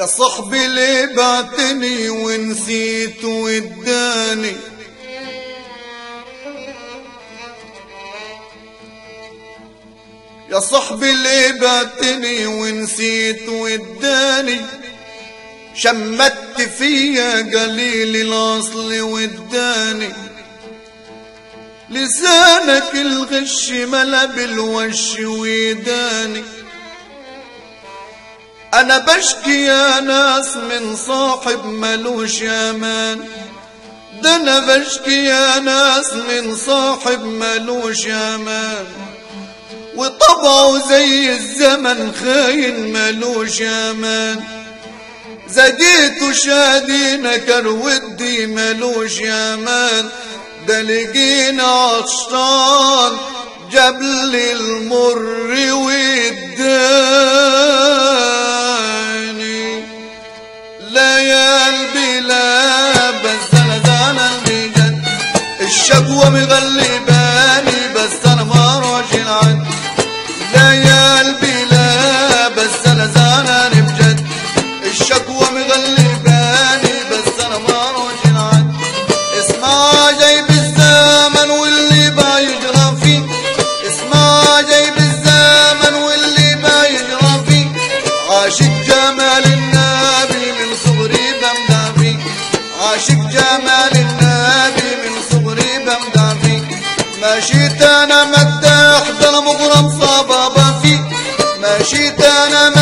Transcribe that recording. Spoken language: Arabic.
يا صاحبي ليه بعتني ونسيت وداني؟ يا صاحبي ليه بعتني ونسيت وداني؟ شمت فيا قليل الاصل وداني. لسانك الغش ملا بالوش ويداني. أنا بشكي يا ناس من صاحب ملوش أمان ده أنا بشكي يا ناس من صاحب ملوش أمان وطبعه زي الزمن خاين ملوش أمان زديت شادي نكر ودي ملوش أمان ده لقينا عطشان جبل المر والداني قلبي لا بس أنا زعلان بجد الشكوى مغلباني عاشق جمال النبي من صغري بمدح فيه مشيت أنا مداح ظلم المغرم صبابا فيه مشيت أنا مداح